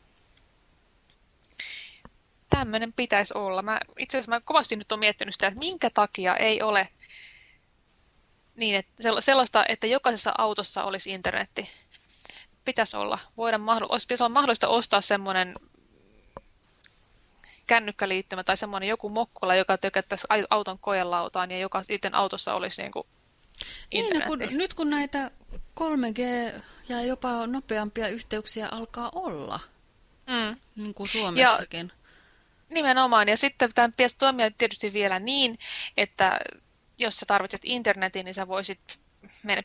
tämmöinen pitäisi olla. Mä, itse asiassa mä kovasti nyt olen miettinyt sitä, että minkä takia ei ole niin, että sellaista, että jokaisessa autossa olisi internetti. Pitäisi olla. Voida olisi, pitäisi olla mahdollista ostaa semmoinen kännykkäliittymä tai semmoinen joku mokkola, joka tökättäisi auton kojelautaan ja joka sitten autossa olisi niin kuin niin, no kun, nyt kun näitä 3G ja jopa nopeampia yhteyksiä alkaa olla, mm. niin kuin Suomessakin. Ja Nimenomaan, ja sitten tämän pitäisi toimia tietysti vielä niin, että jos sä tarvitset internetin, niin sä voisit mennä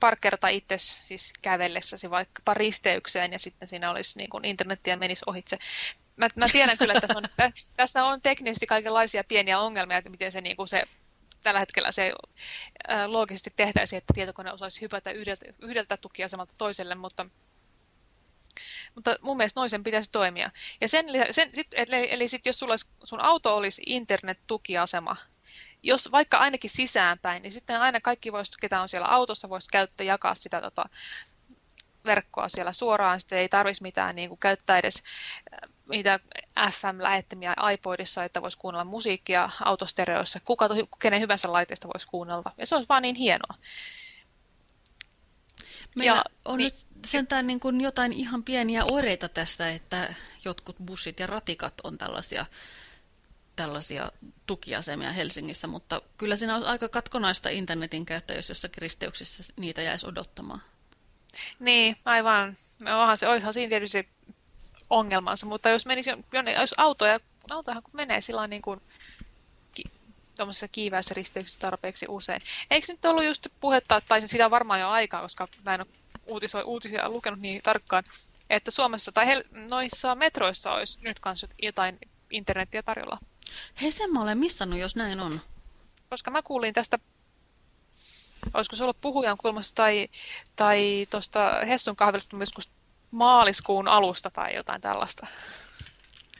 parkkerata itse siis kävellessäsi vaikkapa risteykseen, ja sitten siinä olisi niin kuin internettiä menisi ohitse. Mä, mä tiedän kyllä, että on, tässä on teknisesti kaikenlaisia pieniä ongelmia, että miten se, niin kuin se tällä hetkellä se ää, loogisesti tehtäisiin, että tietokone osaisi hypätä yhdeltä, yhdeltä tukiasemalta toiselle, mutta mutta mun mielestä noisen pitäisi toimia. Ja sen, sen, sit, eli, eli sit jos sulla olisi, sun auto olisi internet-tukiasema, jos vaikka ainakin sisäänpäin, niin sitten aina kaikki voisi, ketä on siellä autossa, voisi käyttää, jakaa sitä tota, verkkoa siellä suoraan, sitten ei tarvitsisi mitään niin käyttää edes mitä FM-lähettämiä iPodissa, että voisi kuunnella musiikkia autostereoissa, kuka, kenen hyvänsä laitteesta voisi kuunnella. Ja se olisi vaan niin hienoa. Meillä ja, on niin, nyt sentään niin kuin jotain ihan pieniä oireita tästä, että jotkut bussit ja ratikat on tällaisia, tällaisia tukiasemia Helsingissä, mutta kyllä siinä on aika katkonaista internetin käyttöä, jos jossakin risteyksissä niitä jäisi odottamaan. Niin, aivan. Onhan se, olisihan siinä tietysti ongelmansa, mutta jos menisi jonne, jos autoja, autojahan kun menee sillä niin kuin tuommoisessa kiiväissä risteyksissä tarpeeksi usein. Eikö nyt ollut just puhetta, tai sitä varmaan jo aikaa, koska mä en ole uutisoi, uutisia lukenut niin tarkkaan, että Suomessa tai hel noissa metroissa olisi nyt kanssa jotain internettiä tarjolla. Hei, sen mä olen missannut, jos näin on. Koska mä kuulin tästä, olisiko se ollut puhujan kulmasta tai, tai tuosta Hessun kahvilasta myös maaliskuun alusta tai jotain tällaista.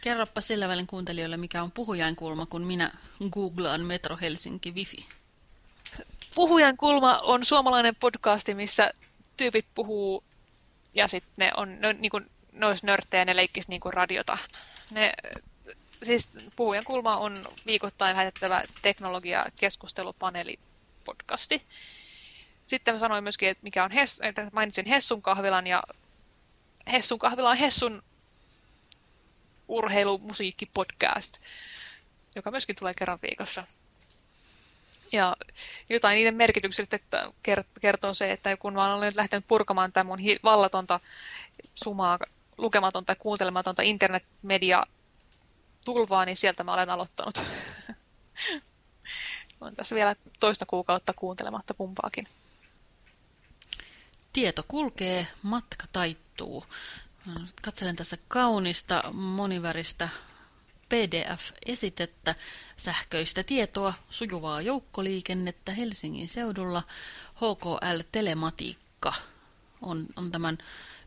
Kerropa sillä välin kuuntelijoille, mikä on puhujain kulma, kun minä googlaan Metro Helsinki Wifi. Puhujan kulma on suomalainen podcasti, missä tyypit puhuu ja sitten ne on no, niin kuin, ne olisi nörttejä ne leikkisi niin kuin radiota. Ne, siis puhujan kulma on viikoittain lähetettävä teknologia keskustelupaneeli podcasti. Sitten mä sanoin myöskin, että mikä on Hes, että mainitsin Hessun kahvilan ja Hessun kahvila on Hessun urheilumusiikkipodcast, joka myöskin tulee kerran viikossa. Ja jotain niiden merkityksestä että kertoo se, että kun mä olen nyt lähtenyt purkamaan tämän mun vallatonta, sumaa, lukematonta, kuuntelematonta internetmedia tulvaa, niin sieltä mä olen aloittanut. olen tässä vielä toista kuukautta kuuntelematta kumpaakin. Tieto kulkee, matka taittuu. Katselen tässä kaunista moniväristä PDF-esitettä, sähköistä tietoa, sujuvaa joukkoliikennettä Helsingin seudulla, HKL Telematiikka on, on tämän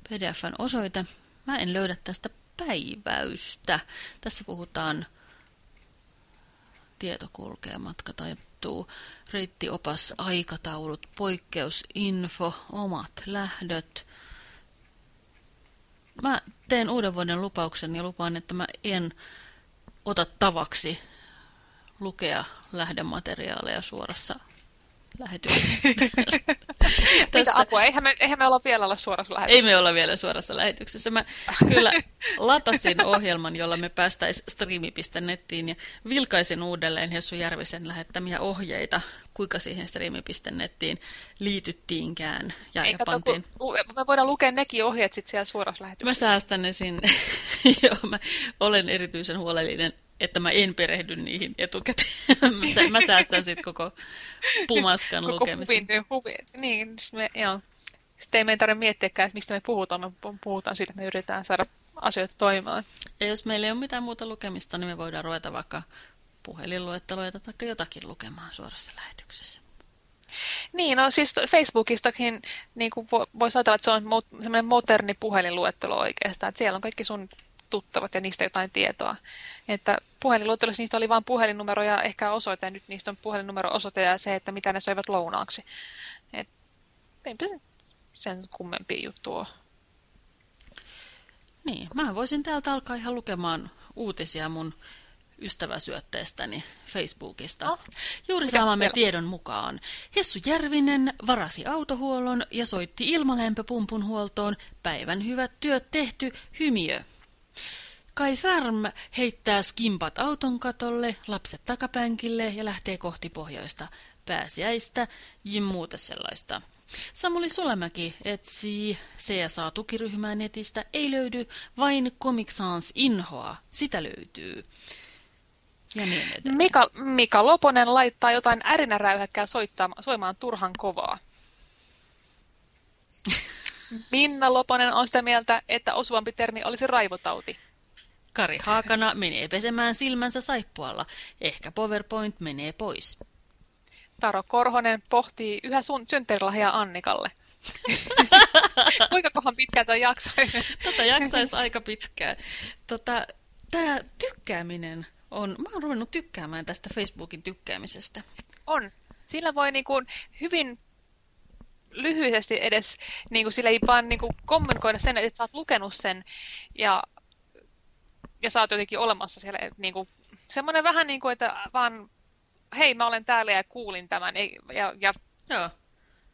PDFn osoite. Mä en löydä tästä päiväystä. Tässä puhutaan tieto kulkee, matka tai tapahtuu, reittiopas, aikataulut, poikkeusinfo, omat lähdöt. Mä teen uuden vuoden lupauksen ja lupaan, että mä en ota tavaksi lukea lähdemateriaaleja suorassa lähetyksessä. Mitä apua? Eihän me, eihän me olla vielä olla suorassa lähetyksessä. Ei me olla vielä suorassa lähetyksessä. Mä kyllä latasin ohjelman, jolla me päästäisiin streami.nettiin ja vilkaisin uudelleen Hessu Järvisen lähettämiä ohjeita, kuinka siihen streami.nettiin liityttiinkään ja, Ei, ja kato, pantiin. Kun, me voidaan lukea nekin ohjeet sitten siellä suorassa lähetyksessä. Mä säästän ne sinne. Joo, mä olen erityisen huolellinen että mä en perehdy niihin etukäteen. mä, mä säästän sitten koko pumaskan koko lukemisen. Huvin, huvin. Niin, me, joo. Sitten ei meidän tarvitse miettiäkään, että mistä me puhutaan. Me puhutaan siitä, että me yritetään saada asioita toimimaan. Ja jos meillä ei ole mitään muuta lukemista, niin me voidaan ruveta vaikka puhelinluetteloita tai jotakin lukemaan suorassa lähetyksessä. Niin, no siis Facebookistakin niin kuin voisi ajatella, että se on semmoinen moderni puhelinluettelo oikeastaan. Että siellä on kaikki sun tuttavat ja niistä jotain tietoa. Että puhelinluettelossa niistä oli vain puhelinnumero ja ehkä osoite, ja nyt niistä on puhelinnumero osoite ja se, että mitä ne söivät lounaaksi. Et, eipä sen kummempi juttu ole. Niin, mä voisin täältä alkaa ihan lukemaan uutisia mun ystäväsyötteestäni Facebookista. No, Juuri saamamme tiedon mukaan. Hessu Järvinen varasi autohuollon ja soitti ilmalämpöpumpun huoltoon. Päivän hyvät työt tehty, hymiö. Kai Färm heittää skimpat auton katolle, lapset takapänkille ja lähtee kohti pohjoista pääsiäistä ja muuta sellaista. Samuli Sulemäki etsii CSA-tukiryhmää netistä, ei löydy, vain Comic Sans inhoa, sitä löytyy. Ja niin edelleen. Mika, Mika Loponen laittaa jotain ärinäräyhäkkää soimaan turhan kovaa. Minna Loponen on sitä mieltä, että osuvampi termi olisi raivotauti. Kari Haakana menee pesemään silmänsä saippualla. Ehkä PowerPoint menee pois. Taro Korhonen pohtii yhä sun synttärilahjaa Annikalle. Kuinka kohan pitkään tämä jaksaisi? Tota jaksaisi aika pitkään. Tota, tämä tykkääminen on, mä oon ruvennut tykkäämään tästä Facebookin tykkäämisestä. On. Sillä voi niin kuin hyvin lyhyesti edes, niin kuin sillä ei vaan niin kuin kommunikoida sen, että sä oot lukenut sen ja ja sä oot jotenkin olemassa siellä niin kuin, semmoinen vähän niin kuin, että vaan hei mä olen täällä ja kuulin tämän. Ja, ja, Joo.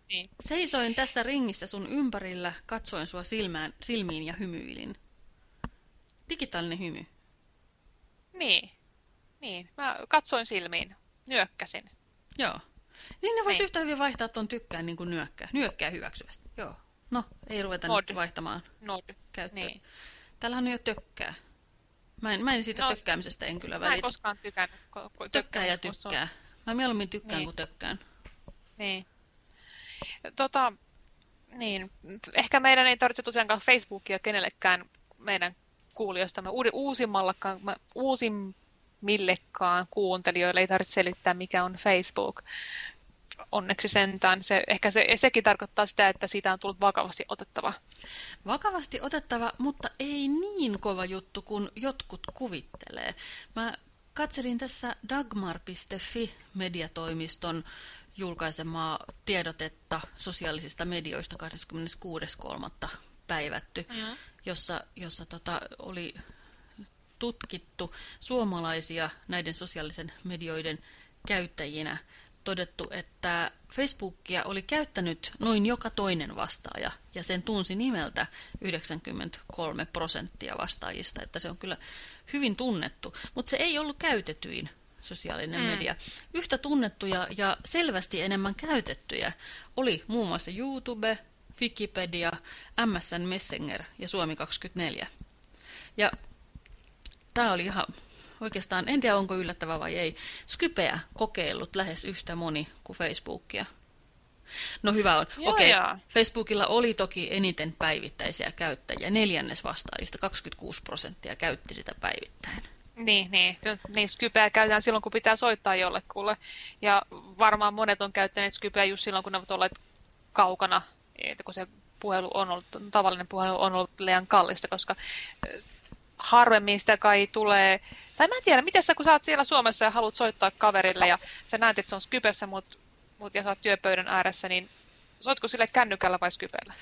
Niin. Seisoin tässä ringissä sun ympärillä, katsoin sua silmään, silmiin ja hymyilin. Digitaalinen hymy. Niin. Niin, mä katsoin silmiin, nyökkäsin. Joo. Niin ne voisi niin. yhtä hyvin vaihtaa tuon tykkään niin kuin nyökkää. Nyökkää hyväksyvästi. Joo. No, ei ruveta Nod. nyt vaihtamaan Nod. käyttöön. Niin. Täällähän on jo tökkää. Mä en, mä en siitä no, tökkäämisestä en kyllä välitä. Mä en koskaan tykännyt. Tökkää ja tykkää. Mä mieluummin tykkään niin. kuin tökkään. Niin. Tota, niin. Ehkä meidän ei tarvitse tosiaankaan Facebookia kenellekään meidän kuulijoistamme uusimmallakaan, uusimmillekaan kuuntelijoille ei tarvitse selittää, mikä on Facebook onneksi sentään. Se, ehkä se, sekin tarkoittaa sitä, että siitä on tullut vakavasti otettava. Vakavasti otettava, mutta ei niin kova juttu kuin jotkut kuvittelee. Mä katselin tässä dagmar.fi mediatoimiston julkaisemaa tiedotetta sosiaalisista medioista 26.3. päivätty, mm -hmm. jossa, jossa tota, oli tutkittu suomalaisia näiden sosiaalisen medioiden käyttäjinä todettu, että Facebookia oli käyttänyt noin joka toinen vastaaja, ja sen tunsi nimeltä 93 prosenttia vastaajista, että se on kyllä hyvin tunnettu, mutta se ei ollut käytetyin sosiaalinen mm. media. Yhtä tunnettuja ja selvästi enemmän käytettyjä oli muun muassa YouTube, Wikipedia, MSN Messenger ja Suomi24. Ja tämä oli ihan Oikeastaan en tiedä, onko yllättävä vai ei. Skypeä kokeillut lähes yhtä moni kuin Facebookia. No hyvä on. Okei, okay. Facebookilla oli toki eniten päivittäisiä käyttäjiä. Neljännes vastaajista, 26 prosenttia käytti sitä päivittäin. Niin, niin. niin Skypeä käytetään silloin, kun pitää soittaa jollekulle. Ja varmaan monet on käyttäneet Skypeä just silloin, kun ne ovat olleet kaukana, että kun se puhelu on ollut, tavallinen puhelu on ollut liian kallista, koska harvemmin sitä kai tulee, tai mä en tiedä, miten sä kun sä oot siellä Suomessa ja haluat soittaa kaverille ja sä näet, että se on Skypessä, mut, mut, ja sä oot työpöydän ääressä, niin soitko sille kännykällä vai Skypellä?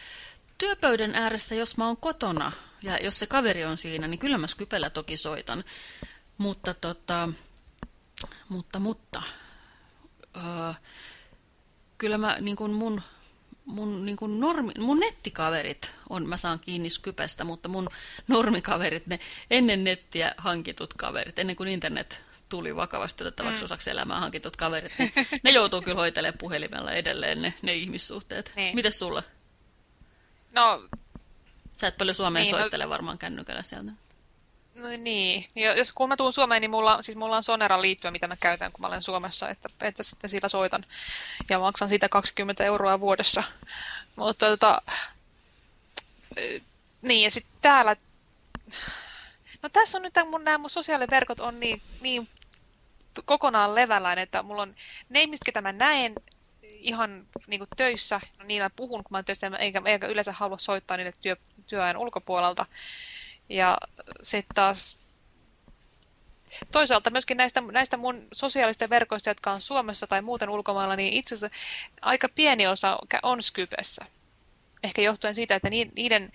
Työpöydän ääressä, jos mä oon kotona ja jos se kaveri on siinä, niin kyllä mä Skypellä toki soitan. Mutta tota, mutta, mutta, öö, kyllä mä niin kuin mun mun, niin kuin normi, mun nettikaverit on, mä saan kiinni Skypestä, mutta mun normikaverit, ne ennen nettiä hankitut kaverit, ennen kuin internet tuli vakavasti otettavaksi mm. osaksi elämää hankitut kaverit, niin ne joutuu kyllä hoitelemaan puhelimella edelleen ne, ne ihmissuhteet. Niin. Mites sulla? No, Sä et paljon Suomeen niin, no- soittele no, varmaan kännykällä sieltä. No niin, jos kun mä tuun Suomeen, niin mulla, siis mulla on Sonera liittyä, mitä mä käytän, kun mä olen Suomessa, että, että sitten sillä soitan ja maksan siitä 20 euroa vuodessa. Mutta tota, niin ja sitten täällä, no tässä on nyt mun, nämä mun sosiaaliverkot on niin, niin kokonaan levällään, että mulla on ne ihmiset, ketä mä näen ihan niin kuin töissä, no niillä puhun, kun mä töissä, eikä, eikä yleensä halua soittaa niille työ, työajan ulkopuolelta. Ja sitten taas toisaalta myöskin näistä, näistä mun sosiaalisten verkoista, jotka on Suomessa tai muuten ulkomailla, niin itse asiassa aika pieni osa on Skypessä. Ehkä johtuen siitä, että niiden,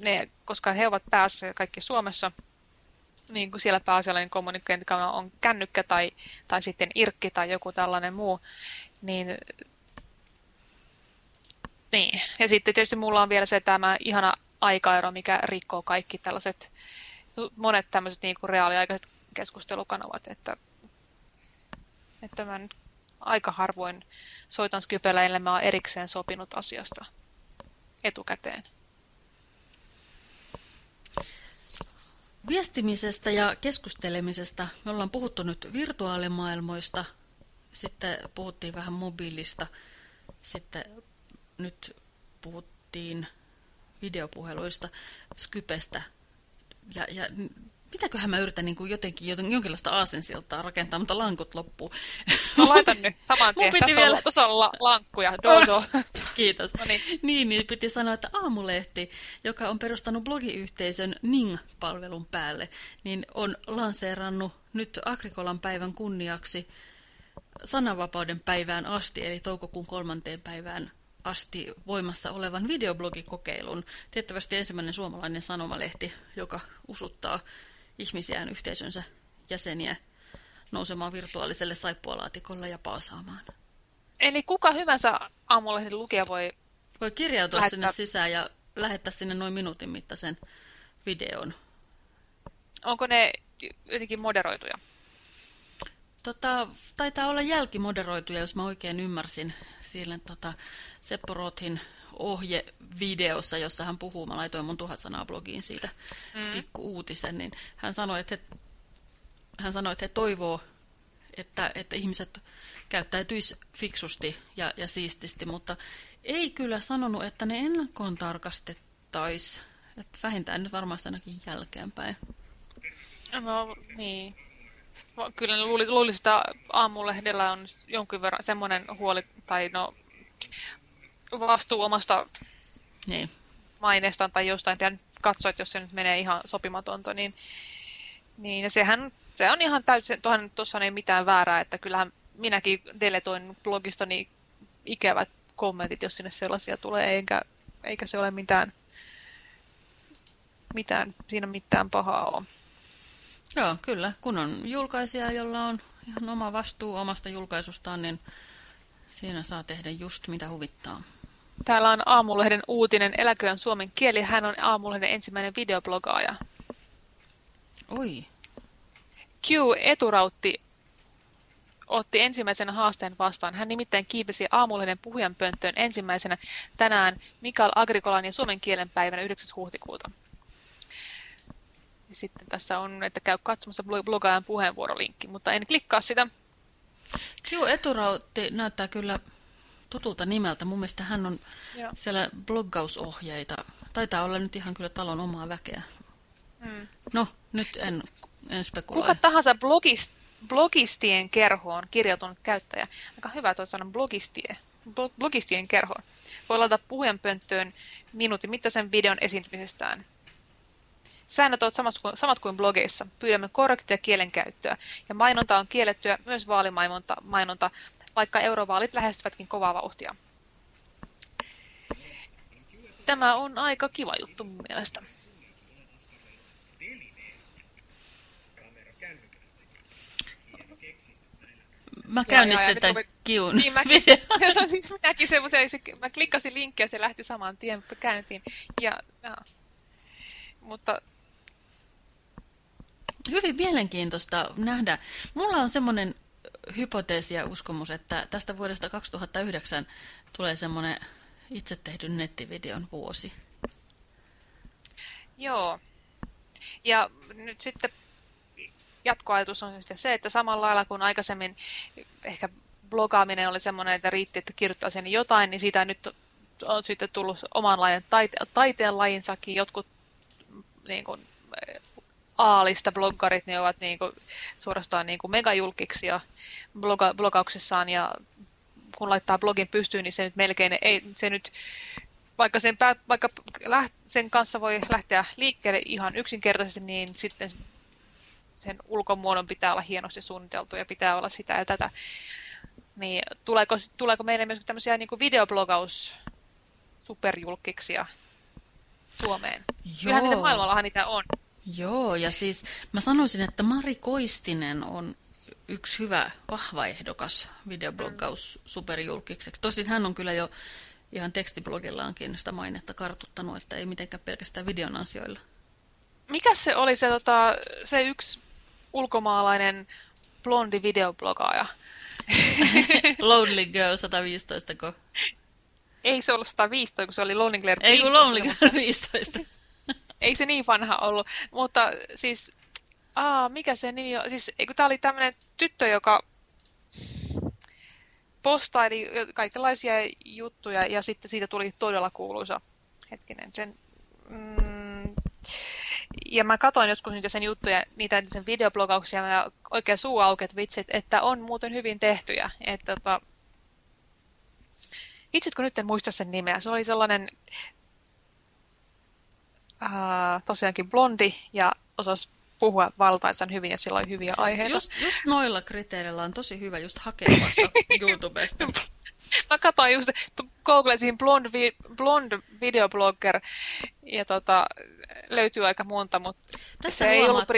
ne, koska he ovat päässä kaikki Suomessa, niin kuin siellä pääasiallinen kommunikointikanava on kännykkä tai, tai sitten irkki tai joku tällainen muu, niin niin. Ja sitten tietysti mulla on vielä se tämä ihana aikaero, mikä rikkoo kaikki tällaiset, monet tämmöiset niin kuin reaaliaikaiset keskustelukanavat, että, että mä nyt aika harvoin soitan Skypellä, ellei mä erikseen sopinut asiasta etukäteen. Viestimisestä ja keskustelemisesta me ollaan puhuttu nyt virtuaalimaailmoista, sitten puhuttiin vähän mobiilista, sitten nyt puhuttiin videopuheluista, Skypestä. Ja, ja mitäköhän mä yritän niin kuin jotenkin jonkinlaista aasensiltaa rakentaa, mutta lankut loppuu. No laitan nyt saman tien. Tässä, vielä... on, tässä on la lankkuja. Dozo. Kiitos. No niin. niin, niin piti sanoa, että Aamulehti, joka on perustanut blogiyhteisön Ning-palvelun päälle, niin on lanseerannut nyt Agrikolan päivän kunniaksi sananvapauden päivään asti, eli toukokuun kolmanteen päivään asti voimassa olevan videoblogikokeilun. Tiettävästi ensimmäinen suomalainen sanomalehti, joka usuttaa ihmisiään yhteisönsä jäseniä nousemaan virtuaaliselle saippualaatikolle ja paasaamaan. Eli kuka hyvänsä aamulehden lukija voi... Voi kirjautua lähettää... sinne sisään ja lähettää sinne noin minuutin mittaisen videon. Onko ne jotenkin moderoituja? Tota, taitaa olla jälkimoderoituja, jos mä oikein ymmärsin. Siellä tota, Seppo Rothin ohjevideossa, jossa hän puhuu, mä laitoin mun tuhat sanaa blogiin siitä mm. pikku uutisen, niin hän sanoi, että he, hän sanoi, että he toivoo, että, että ihmiset käyttäytyisi fiksusti ja, ja siististi, mutta ei kyllä sanonut, että ne ennakkoon tarkastettaisiin. Että vähintään nyt varmasti ainakin jälkeenpäin. No niin, Kyllä luulisin, luuli, että aamulehdellä on jonkin verran semmoinen huoli, tai no vastuu omasta niin. maineestaan tai jostain, ja katsoit, jos se nyt menee ihan sopimatonta, niin, niin ja sehän se on ihan täysin, tuohon tuossa ei mitään väärää, että kyllähän minäkin deletoin blogistani ikävät kommentit, jos sinne sellaisia tulee, eikä, eikä se ole mitään, mitään, siinä mitään pahaa ole. Joo, kyllä. Kun on julkaisija, jolla on ihan oma vastuu omasta julkaisustaan, niin siinä saa tehdä just mitä huvittaa. Täällä on Aamulehden uutinen Eläköön suomen kieli. Hän on Aamulehden ensimmäinen videoblogaaja. Oi. Q Eturautti otti ensimmäisen haasteen vastaan. Hän nimittäin kiipesi Aamulehden puhujanpönttöön ensimmäisenä tänään Mikael Agrikolan ja suomen kielen päivänä 9. huhtikuuta. Ja sitten tässä on, että käy katsomassa blogaajan puheenvuorolinkki, mutta en klikkaa sitä. Kiu Eturautti näyttää kyllä tutulta nimeltä. Mun mielestä hän on Joo. siellä bloggausohjeita. Taitaa olla nyt ihan kyllä talon omaa väkeä. Hmm. No, nyt en, en spekuloi. Kuka tahansa blogist, blogistien kerhoon kirjautunut käyttäjä. Aika hyvä tuo sanan blogistie. Blogistien kerhoon. Voi ladata puheenpönttöön minuutin mittaisen videon esiintymisestään Säännöt ovat samat kuin, samat kuin blogeissa. Pyydämme korrektia kielenkäyttöä. Ja mainonta on kiellettyä, myös vaalimainonta, mainonta, vaikka eurovaalit lähestyvätkin kovaa vauhtia. Tämä on aika kiva juttu mun mielestä. Mä käynnistin tämän kiun niin, mäkin, se on siis minäkin semmoisen, se, mä klikkasin linkkiä ja se lähti saman tien käyntiin. Ja, ja. Mutta hyvin mielenkiintoista nähdä. Mulla on semmoinen hypoteesi ja uskomus, että tästä vuodesta 2009 tulee semmoinen itse tehdyn nettivideon vuosi. Joo. Ja nyt sitten jatkoajatus on se, että samalla lailla kuin aikaisemmin ehkä blogaaminen oli semmoinen, että riitti, että kirjoittaa sen jotain, niin siitä nyt on sitten tullut omanlainen taite taiteen lajinsakin. Jotkut niin kuin, aalista bloggarit, ne ovat niin kuin, suorastaan niin kuin megajulkiksi bloga, blogauksessaan ja kun laittaa blogin pystyyn, niin se nyt melkein ei, se nyt, vaikka sen, päät, vaikka läht, sen kanssa voi lähteä liikkeelle ihan yksinkertaisesti, niin sitten sen ulkomuodon pitää olla hienosti suunniteltu ja pitää olla sitä ja tätä. Niin tuleeko, tuleeko meille myös tämmöisiä niin kuin videoblogaus superjulkiksia Suomeen? Joo. Kyllähän niitä maailmallahan niitä on. Joo, ja siis mä sanoisin, että Mari Koistinen on yksi hyvä, vahva ehdokas videobloggaus superjulkikseksi. Tosin hän on kyllä jo ihan tekstiblogillaankin sitä mainetta kartuttanut, että ei mitenkään pelkästään videon ansioilla. Mikä se oli se, tota, se yksi ulkomaalainen blondi videoblogaaja? Lonely Girl 115, ko? Ei se ollut 115, kun se oli Lonely Girl 15. Ei kun Lonely Girl 15. Ei se niin vanha ollut, mutta siis, aa, mikä se nimi on? Siis, kun tämä oli tämmöinen tyttö, joka postaili kaikenlaisia juttuja ja sitten siitä tuli todella kuuluisa. Hetkinen, sen... Mm, ja mä katsoin joskus niitä sen juttuja, niitä sen videoblogauksia ja oikein suu auket vitsit, että on muuten hyvin tehtyjä. Että tota, itse kun nyt en muista sen nimeä, se oli sellainen ää, tosiaankin blondi ja osasi puhua valtaisen hyvin ja sillä oli hyviä siis aiheita. Just, just noilla kriteereillä on tosi hyvä just hakea vaikka YouTubesta. Mä katsoin just, googletin blond, vi, blond videoblogger ja tota, löytyy aika monta, mutta Tässä se ei ollut...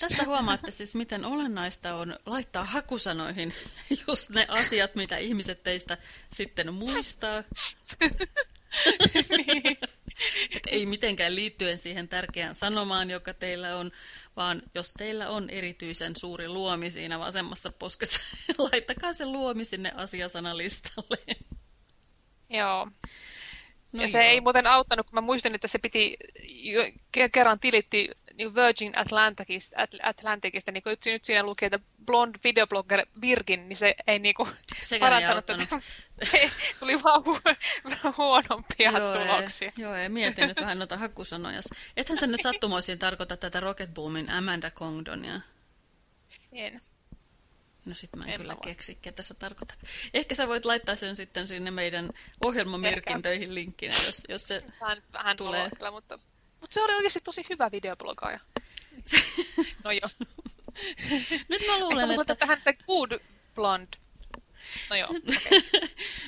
Tässä huomaatte siis, miten olennaista on laittaa hakusanoihin just ne asiat, mitä ihmiset teistä sitten muistaa. niin. Et ei mitenkään liittyen siihen tärkeään sanomaan, joka teillä on, vaan jos teillä on erityisen suuri luomi siinä vasemmassa poskessa, laittakaa se luomi sinne asiasanalistalle. Joo. No ja joo. se ei muuten auttanut, kun mä muistin, että se piti, kerran tilitti niin Virgin Atlanticista, Atlanticista niin nyt, nyt siinä lukee, että blond videoblogger Virgin, niin se ei niin kuin parantanut tätä. Tuli vaan hu huonompia joo, tuloksia. Ei, joo, ei mietin nyt vähän noita hakusanoja. Ethän sä nyt sattumoisin tarkoita tätä Rocket Boomin Amanda Congdonia? En. No sit mä en, en kyllä mä keksi, ketä sä tarkoitat. Ehkä sä voit laittaa sen sitten sinne meidän ohjelmamerkintöihin linkkinä, jos, jos se vähän, vähän tulee. Kyllä, mutta, mutta se oli oikeasti tosi hyvä videoblogaaja. no joo. Nyt mä luulen, Ehkä että... tähän että good blonde. No joo, okay.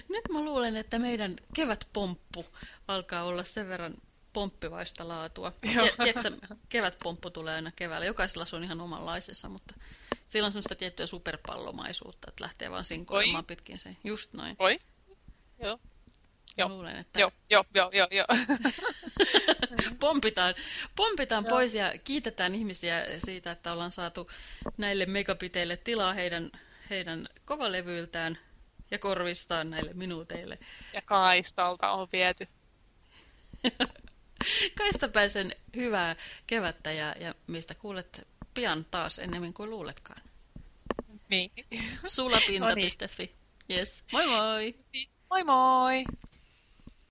Nyt mä luulen, että meidän kevätpomppu alkaa olla sen verran pomppivaista laatua. Tiedätkö, kevätpomppu tulee aina keväällä. Jokaisella se on ihan omanlaisensa, mutta sillä on semmoista tiettyä superpallomaisuutta, että lähtee vaan sinkoilemaan pitkin se. Just noin. Oi. Joo. Joo. Luulen, että... joo, joo, joo, joo, joo. pompitaan, pompitaan pois ja kiitetään ihmisiä siitä, että ollaan saatu näille megapiteille tilaa heidän, heidän kovalevyiltään ja korvistaan näille minuuteille. Ja kaistalta on viety. Kaistapäisen hyvää kevättä ja, ja mistä kuulet pian taas ennemmin kuin luuletkaan. Niin. Sulapinta.fi. No niin. Yes. Moi moi! Moi moi!